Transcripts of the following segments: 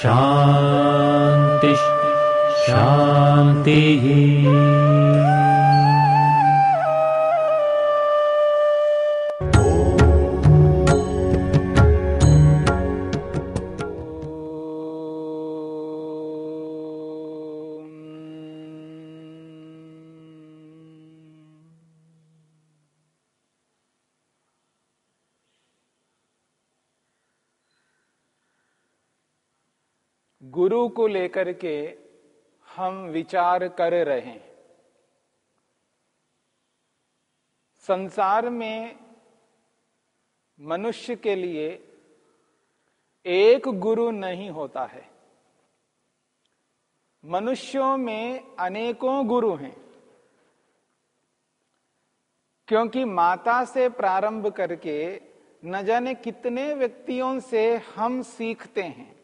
शान्तिः शान्तिः को लेकर के हम विचार कर रहे हैं। संसार में मनुष्य के लिए एक गुरु नहीं होता है। मनुष्यों में अनेकों गुरु हैं, क्योंकि माता से प्रारंभ करके न जाने कितने व्यक्तियों से हम सीखते हैं।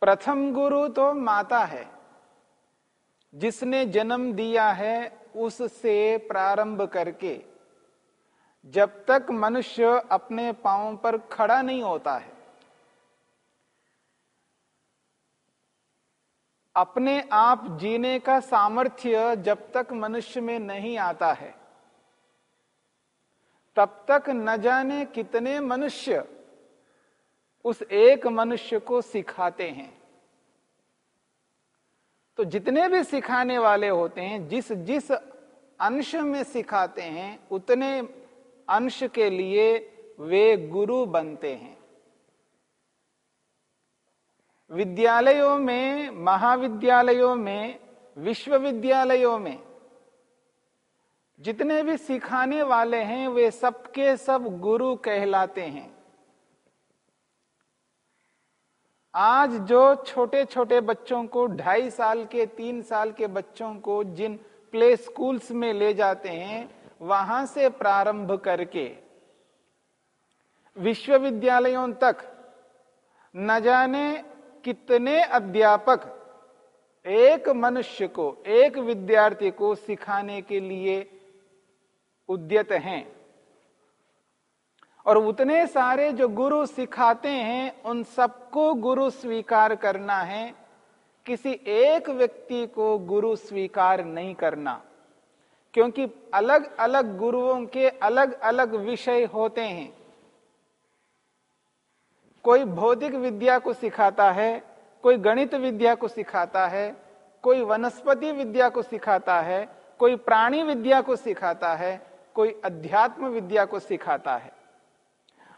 प्रथम गुरु तो माता है। जिसने जन्म दिया है, उससे प्रारंभ करके। जब तक मनुष्य अपने पांवों पर खड़ा नहीं होता है, अपने आप जीने का सामर्थ्य जब तक मनुष्य में नहीं आता है, तब तक न जाने कितने मनुष्य उस एक मनुष्य को सिखाते हैं। तो जितने भी सिखाने वाले होते हैं, जिस जिस अंश में सिखाते हैं, उतने अंश के लिए वे गुरु बनते हैं। विद्यालयों में, महाविद्यालयों में, विश्वविद्यालयों में जितने भी सिखाने वाले हैं, वे सबके सब गुरु कहलाते हैं। आज जो छोटे छोटे बच्चों को ढाई साल के, तीन साल के बच्चों को जिन प्ले स्कूल्स में ले जाते हैं, वहाँ से प्रारंभ करके विश्वविद्यालयों तक न जाने कितने अध्यापक एक मनुष्य को, एक विद्यार्थी को सिखाने के लिए उद्यत हैं। और उतने सारे जो गुरु सिखाते हैं, उन सबको गुरु स्वीकार करना है। किसी एक व्यक्ति को गुरु स्वीकार नहीं करना। क्योंकि अलग अलग गुरुओं के अलग अलग विषय होते हैं। कोई भौतिक विद्या को सिखाता है, कोई गणित विद्या को सिखाता है, कोई वनस्पति विद्या को सिखाता है, कोई प्राणी विद्या को सिखाता है, कोई अध्यात्म विद्या को सिखाता है।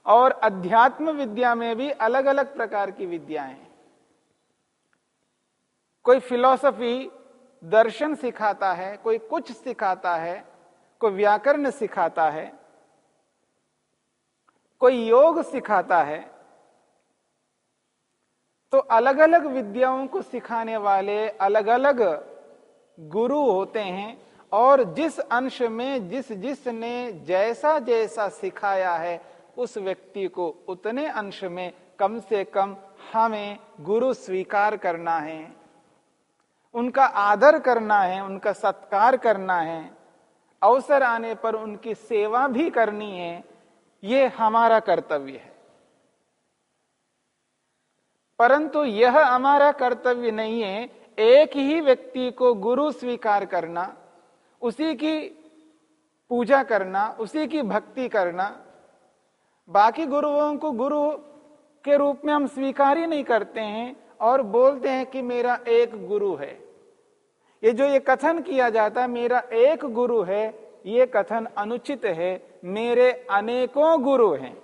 और अध्यात्म विद्या में भी अलग अलग प्रकार की विद्याएँ हैं। कोई फिलॉसफी दर्शन सिखाता है, कोई कुछ सिखाता है, कोई व्याकरण सिखाता है, कोई योग सिखाता है तो अलग अलग विद्याओं को सिखाने वाले अलग अलग गुरु होते हैं और जिस अंश में जिस जिस ने जैसा जैसा सिखाया है उस व्यक्ति को उतने अंश में कम से कम हमें गुरु स्वीकार करना है। उनका आदर करना है, उनका सत्कार करना है। अवसर आने पर उनकी सेवा भी करनी है। ये हमारा कर्तव्य है। परंतु यह हमारा कर्तव्य नहीं है एक ही व्यक्ति को गुरु स्वीकार करना, उसी की पूजा करना, उसी की भक्ति करना। बाकी गुरुओं को गुरु के रूप में हम स्वीकार ही नहीं करते हैं और बोलते हैं कि मेरा एक गुरु है। ये जो ये कथन किया जाता है, मेरा एक गुरु है, ये कथन अनुचित है, मेरे अनेकों गुरु हैं।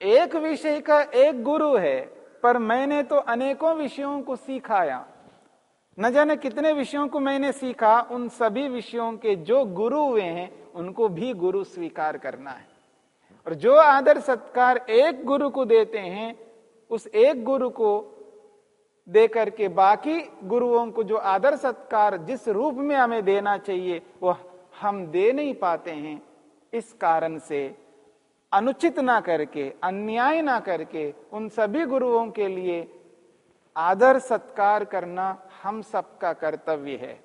एक विषय का एक गुरु है, पर मैंने तो अनेकों विषयों को सिखाया न जाने कितने विषयों को मैंने सीखा, उन सभी विषयों के जो गुरु हुए हैं, उनको भी गुरु स्वीकार करना है। और जो आदर सत्कार एक गुरु को देते हैं, उस एक गुरु को देकर के बाकी गुरुओं को जो आदर सत्कार जिस रूप में हमें देना चाहिए वो हम दे नहीं पाते हैं। इस कारण से अनुचित ना करके, अन्याय ना करके उन सभी गुरुओं के लिए आदर सत्कार करना हम सबका कर्तव्य है।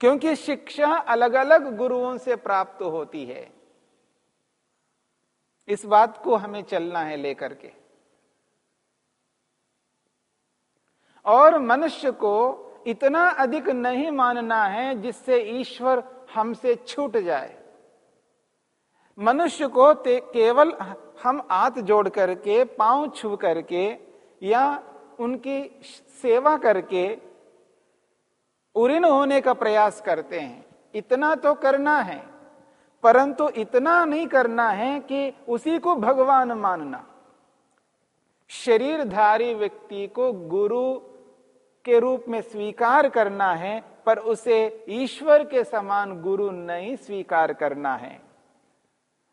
क्योंकि शिक्षा अलग अलग गुरुओं से प्राप्त होती है। इस बात को हमें चलना है लेकर के। और मनुष्य को इतना अधिक नहीं मानना है जिससे ईश्वर हमसे छूट जाए। मनुष्य को केवल हम हाथ जोड़ करके पाँव छू करके या उनकी सेवा करके उऋण होने का प्रयास करते हैं। इतना तो करना है, परंतु इतना नहीं करना है कि उसी को भगवान मानना। शरीरधारी व्यक्ति को गुरु के रूप में स्वीकार करना है, पर उसे ईश्वर के समान गुरु नहीं स्वीकार करना है।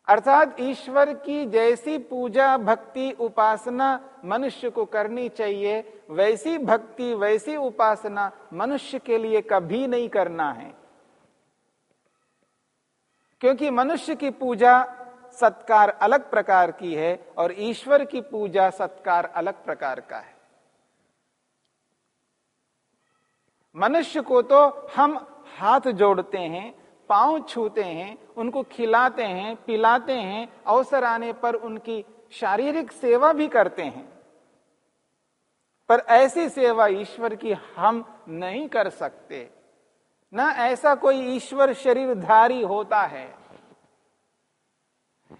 अर्थात ईश्वर की जैसी पूजा, भक्ति, उपासना मनुष्य को करनी चाहिए, वैसी भक्ति, वैसी उपासना मनुष्य के लिए कभी नहीं करना है। क्योंकि मनुष्य की पूजा सत्कार अलग प्रकार की है और ईश्वर की पूजा सत्कार अलग प्रकार का है। मनुष्य को तो हम हाथ जोड़ते हैं पाँव छूते हैं, उनको खिलाते हैं, पिलाते हैं, अवसर आने पर उनकी शारीरिक सेवा भी करते हैं। पर ऐसी सेवा ईश्वर की हम नहीं कर सकते। ना ऐसा कोई ईश्वर शरीरधारी होता है।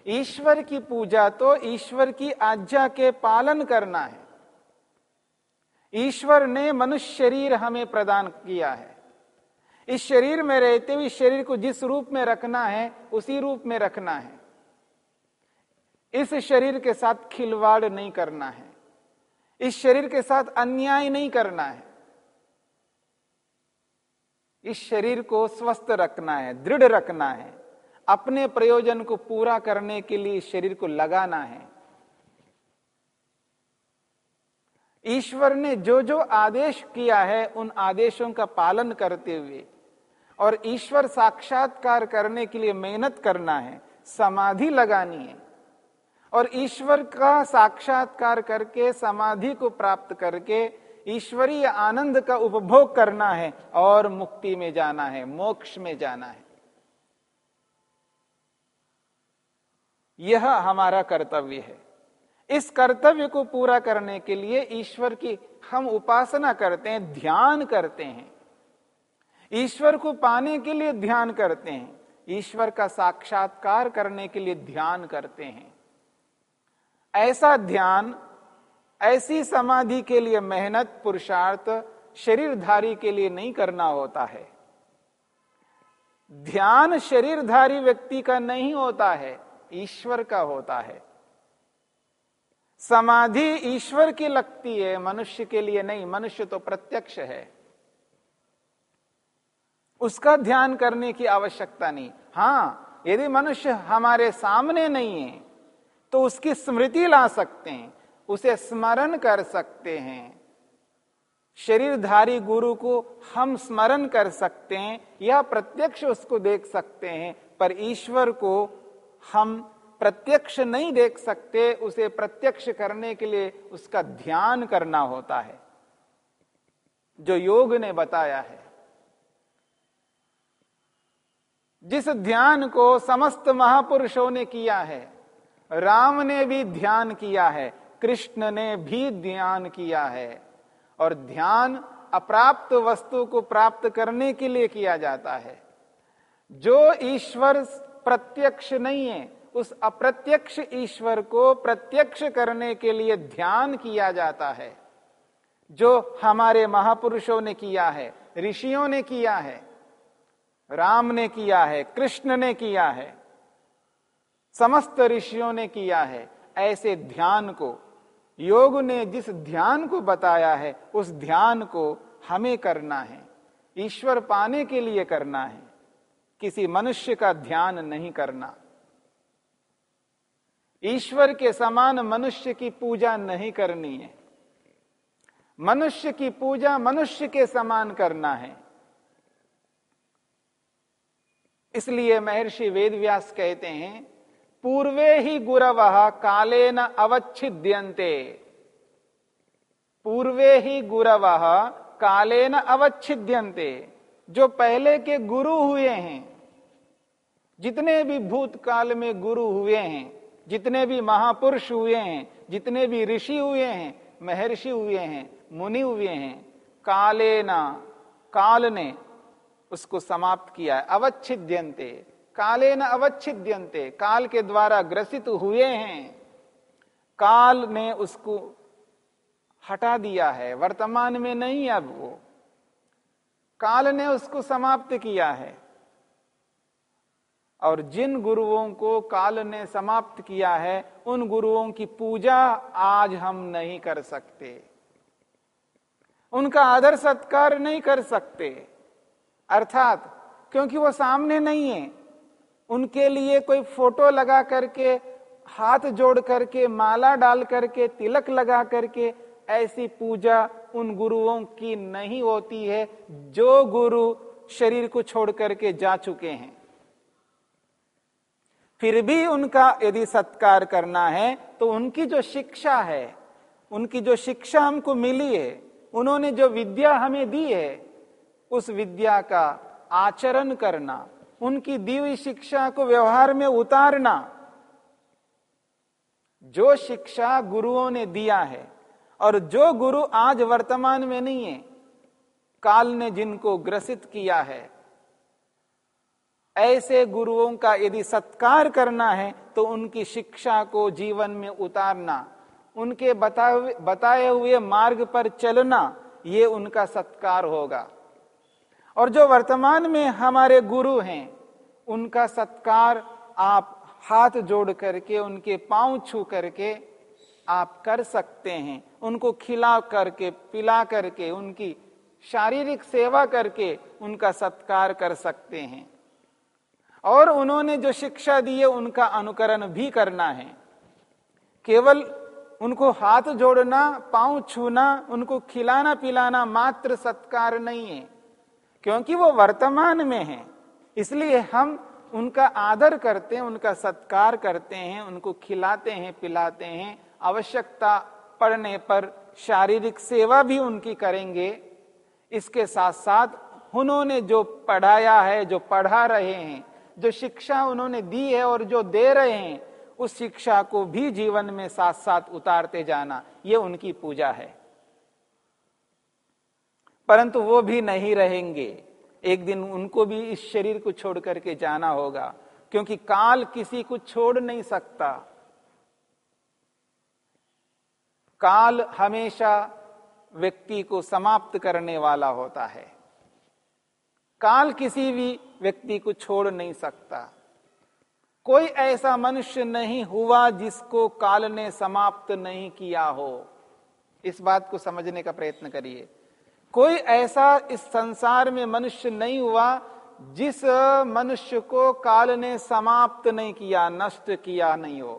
ईश्वर की पूजा तो ईश्वर की आज्ञा के पालन करना है। ईश्वर ने मनुष्य शरीर हमें प्रदान किया है। इस शरीर में रहते हुए शरीर को जिस रूप में रखना है, उसी रूप में रखना है। इस शरीर के साथ खिलवाड़ नहीं करना है। इस शरीर के साथ अन्याय नहीं करना है। इस शरीर को स्वस्थ रखना है, दृढ़ रखना है। अपने प्रयोजन को पूरा करने के लिए इस शरीर को लगाना है। ईश्वर ने जो जो आदेश किया है, उन आदेशों का पालन करते हुए और ईश्वर साक्षात्कार करने के लिए मेहनत करना है, समाधि लगानी है। और ईश्वर का साक्षात्कार करके, समाधि को प्राप्त करके, ईश्वरीय आनंद का उपभोग करना है और मुक्ति में जाना है, मोक्ष में जाना है। यह हमारा कर्तव्य है। इस कर्तव्य को पूरा करने के लिए ईश्वर की हम उपासना करते हैं, ध्यान करते हैं। ईश्वर को पाने के लिए ध्यान करते हैं। ईश्वर का साक्षात्कार करने के लिए ध्यान करते हैं। ऐसा ध्यान, ऐसी समाधि के लिए मेहनत, पुरुषार्थ, शरीरधारी के लिए नहीं करना होता है। ध्यान शरीरधारी व्यक्ति का नहीं होता है, ईश्वर का होता है। समाधि ईश्वर की लगती है, मनुष्य के लिए नहीं, मनुष्य तो प्रत्यक्ष है। उसका ध्यान करने की आवश्यकता नहीं। हाँ यदि मनुष्य हमारे सामने नहीं है तो उसकी स्मृति ला सकते हैं, उसे स्मरण कर सकते हैं। शरीरधारी गुरु को हम स्मरण कर सकते हैं या प्रत्यक्ष उसको देख सकते हैं, पर ईश्वर को हम प्रत्यक्ष नहीं देख सकते, उसे प्रत्यक्ष करने के लिए उसका ध्यान करना होता है। जो योग ने बताया है जिस ध्यान को समस्त महापुरुषों ने किया है, राम ने भी ध्यान किया है, कृष्ण ने भी ध्यान किया है, और ध्यान अप्राप्त वस्तु को प्राप्त करने के लिए किया जाता है। जो ईश्वर प्रत्यक्ष नहीं है, उस अप्रत्यक्ष ईश्वर को प्रत्यक्ष करने के लिए ध्यान किया जाता है। जो हमारे महापुरुषों ने किया है, ऋषियों ने किया है राम ने किया है, कृष्ण ने किया है, समस्त ऋषियों ने किया है, ऐसे ध्यान को, योग ने जिस ध्यान को बताया है, उस ध्यान को हमें करना है, ईश्वर पाने के लिए करना है, किसी मनुष्य का ध्यान नहीं करना। ईश्वर के समान मनुष्य की पूजा नहीं करनी है, मनुष्य की पूजा मनुष्य के समान करना है। इसलिए महर्षि वेदव्यास कहते हैं, पूर्वे ही गुरव काले न अवच्छिद्यंते पूर्वे ही गुरव काले न अवच्छिद्यंते जो पहले के गुरु हुए हैं। जितने भी भूतकाल में गुरु हुए हैं, जितने भी महापुरुष हुए हैं, जितने भी ऋषि हुए हैं, महर्षि हुए हैं, मुनि हुए हैं काले ना काल ने उसको समाप्त किया है। अवच्छिद्यंते काले न अवच्छिद्यंते काल के द्वारा ग्रसित हुए हैं। काल ने उसको हटा दिया है। वर्तमान में नहीं अब वो। काल ने उसको समाप्त किया है। और जिन गुरुओं को काल ने समाप्त किया है, उन गुरुओं की पूजा आज हम नहीं कर सकते। उनका आदर सत्कार नहीं कर सकते। अर्थात, क्योंकि वो सामने नहीं है, उनके लिए कोई फ़ोटो लगा करके, हाथ जोड़ करके, माला डाल करके, तिलक लगा करके, ऐसी पूजा उन गुरुओं की नहीं होती है, जो गुरु शरीर को छोड़ करके जा चुके हैं। फिर भी उनका यदि सत्कार करना है तो उनकी जो शिक्षा है, उनकी जो शिक्षा हमको मिली है, उन्होंने जो विद्या हमें दी है उस विद्या का आचरण करना, उनकी दी हुई शिक्षा को व्यवहार में उतारना, जो शिक्षा गुरुओं ने दिया है और जो गुरु आज वर्तमान में नहीं है, काल ने जिनको ग्रसित किया है, ऐसे गुरुओं का यदि सत्कार करना है तो उनकी शिक्षा को जीवन में उतारना, उनके बताए हुए मार्ग पर चलना, ये उनका सत्कार होगा। और जो वर्तमान में हमारे गुरु हैं, उनका सत्कार आप हाथ जोड़ करके, उनके पाँव छू करके आप कर सकते हैं। उनको खिला करके, पिला करके, उनकी शारीरिक सेवा करके उनका सत्कार कर सकते हैं। और उन्होंने जो शिक्षा दी है, उनका अनुकरण भी करना है। केवल उनको हाथ जोड़ना, पाँव छूना, उनको खिलाना पिलाना मात्र सत्कार नहीं है। क्योंकि वो वर्तमान में है। इसलिए हम उनका आदर करते हैं, उनका सत्कार करते हैं, उनको खिलाते हैं, पिलाते हैं। आवश्यकता पड़ने पर शारीरिक सेवा भी उनकी करेंगे। इसके साथ साथ उन्होंने जो पढ़ाया है, जो पढ़ा रहे हैं, जो शिक्षा उन्होंने दी है और जो दे रहे हैं, उस शिक्षा को भी जीवन में साथ साथ उतारते जाना, ये उनकी पूजा है। परंतु वो भी नहीं रहेंगे। एक दिन उनको भी इस शरीर को छोड़ करके जाना होगा, क्योंकि काल किसी को छोड़ नहीं सकता। काल हमेशा व्यक्ति को समाप्त करने वाला होता है। काल किसी भी व्यक्ति को छोड़ नहीं सकता। कोई ऐसा मनुष्य नहीं हुआ जिसको काल ने समाप्त नहीं किया हो। इस बात को समझने का प्रयत्न करिए। कोई ऐसा इस संसार में मनुष्य नहीं हुआ जिस मनुष्य को काल ने समाप्त नहीं किया, नष्ट किया नहीं हो।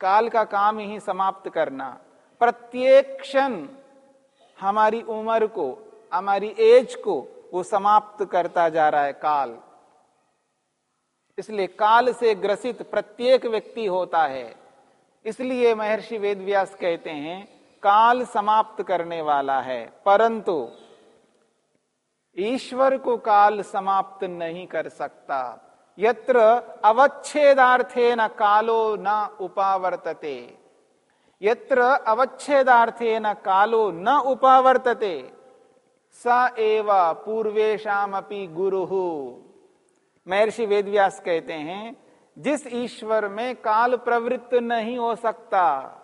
काल का काम ही समाप्त करना। प्रत्येक क्षण हमारी उम्र को, हमारी एज को वो समाप्त करता जा रहा है काल। इसलिए काल से ग्रसित प्रत्येक व्यक्ति होता है। इसलिए महर्षि वेदव्यास कहते हैं काल समाप्त करने वाला है। परंतु ईश्वर को काल समाप्त नहीं कर सकता। यत्र अवच्छेदार्थे न कालो न उपावर्तते। यत्र अवच्छेदार्थे न कालो न उपावर्तते। स एव पूर्वेशम अपनी गुरु। महर्षि वेदव्यास कहते हैं, जिस ईश्वर में काल प्रवृत्त नहीं हो सकता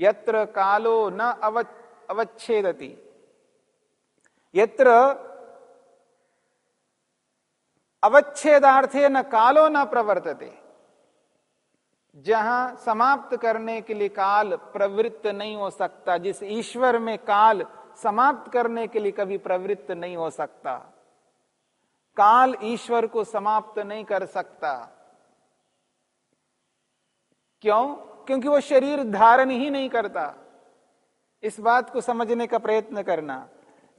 यत्र कालो न अव अवच्छेदति। यत्र अवच्छेदार्थे न कालो न प्रवर्तते। जहाँ समाप्त करने के लिए काल प्रवृत्त नहीं हो सकता, जिस ईश्वर में काल समाप्त करने के लिए कभी प्रवृत्त नहीं हो सकता, काल ईश्वर को समाप्त नहीं कर सकता। क्यों? क्योंकि वो शरीर धारण ही नहीं करता। इस बात को समझने का प्रयत्न करना।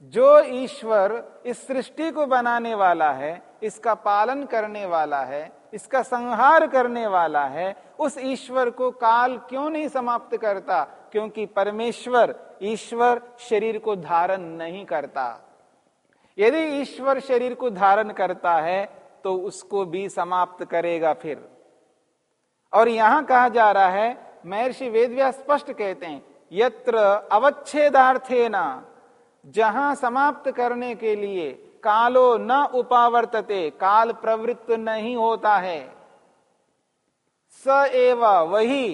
जो ईश्वर इस सृष्टि को बनाने वाला है, इसका पालन करने वाला है, इसका संहार करने वाला है, उस ईश्वर को काल क्यों नहीं समाप्त करता? क्योंकि परमेश्वर ईश्वर शरीर को धारण नहीं करता। यदि ईश्वर शरीर को धारण करता है तो उसको भी समाप्त करेगा फिर। और यहाँ कहा जा रहा है, महर्षि वेदव्यास स्पष्ट कहते हैं, यत्र अवच्छेदार्थे न जहाँ समाप्त करने के लिए कालो न उपावर्तते, काल प्रवृत्त नहीं होता है। स एव वही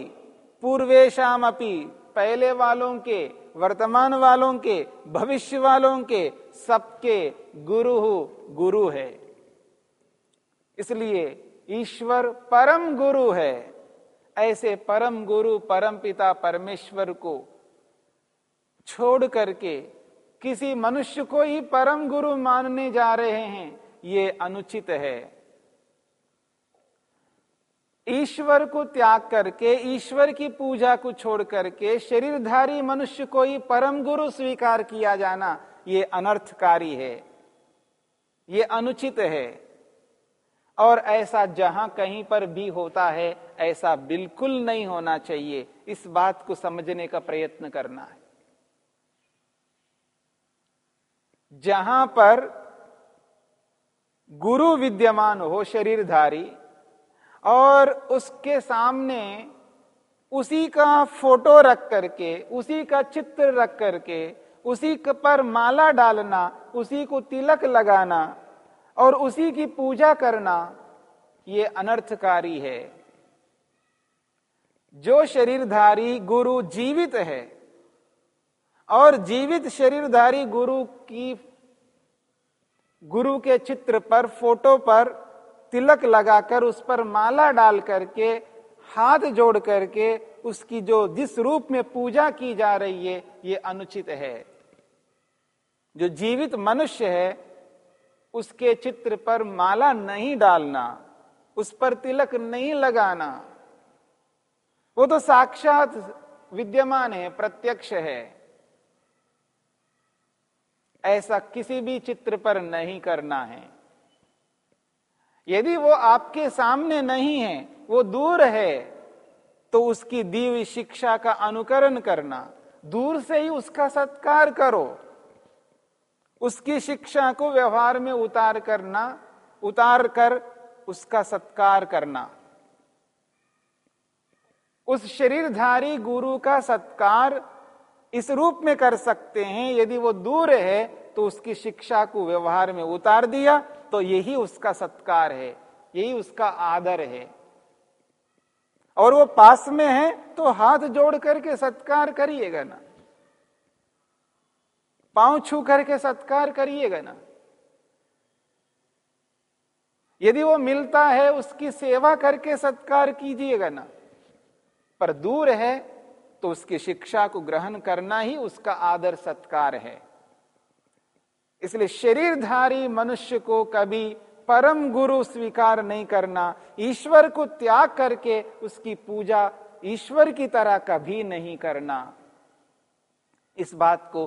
पूर्वेशम अपी पहले वालों के, वर्तमान वालों के, भविष्य वालों के, सबके गुरु गुरु है। इसलिए ईश्वर परम गुरु है। ऐसे परम गुरु, परम पिता परमेश्वर को छोड़ करके किसी मनुष्य को ही परम गुरु मानने जा रहे हैं, ये अनुचित है। ईश्वर को त्याग करके, ईश्वर की पूजा को छोड़ करके, शरीरधारी मनुष्य को ही परम गुरु स्वीकार किया जाना, ये अनर्थकारी है। ये अनुचित है। और ऐसा जहाँ कहीं पर भी होता है, ऐसा बिल्कुल नहीं होना चाहिए। इस बात को समझने का प्रयत्न करना है। जहाँ पर गुरु विद्यमान हो शरीरधारी और उसके सामने उसी का फ़ोटो रख करके, उसी का चित्र रख करके, उसी पर माला डालना, उसी को तिलक लगाना और उसी की पूजा करना ये अनर्थकारी है। जो शरीरधारी गुरु जीवित है और जीवित शरीरधारी गुरु की, गुरु के चित्र पर, फ़ोटो पर तिलक लगाकर उस पर माला डाल करके, हाथ जोड़ करके उसकी जो जिस रूप में पूजा की जा रही है, ये अनुचित है। जो जीवित मनुष्य है उसके चित्र पर माला नहीं डालना, उस पर तिलक नहीं लगाना। वो तो साक्षात विद्यमान है, प्रत्यक्ष है। ऐसा किसी भी चित्र पर नहीं करना है। यदि वो आपके सामने नहीं है, वो दूर है तो उसकी दी हुई शिक्षा का अनुकरण करना, दूर से ही उसका सत्कार करो। उसकी शिक्षा को व्यवहार में उतार करना, उतार कर उसका सत्कार करना। उस शरीरधारी गुरु का सत्कार इस रूप में कर सकते हैं, यदि वो दूर है तो उसकी शिक्षा को व्यवहार में उतार दिया तो यही उसका सत्कार है, यही उसका आदर है। और वो पास में है तो हाथ जोड़ करके सत्कार करिएगा ना। पाँव छू करके सत्कार करिएगा ना। यदि वो मिलता है, उसकी सेवा करके सत्कार कीजिएगा ना। पर दूर है तो उसकी शिक्षा को ग्रहण करना ही उसका आदर सत्कार है। इसलिए शरीरधारी मनुष्य को कभी परम गुरु स्वीकार नहीं करना, ईश्वर को त्याग करके उसकी पूजा ईश्वर की तरह कभी नहीं करना। इस बात को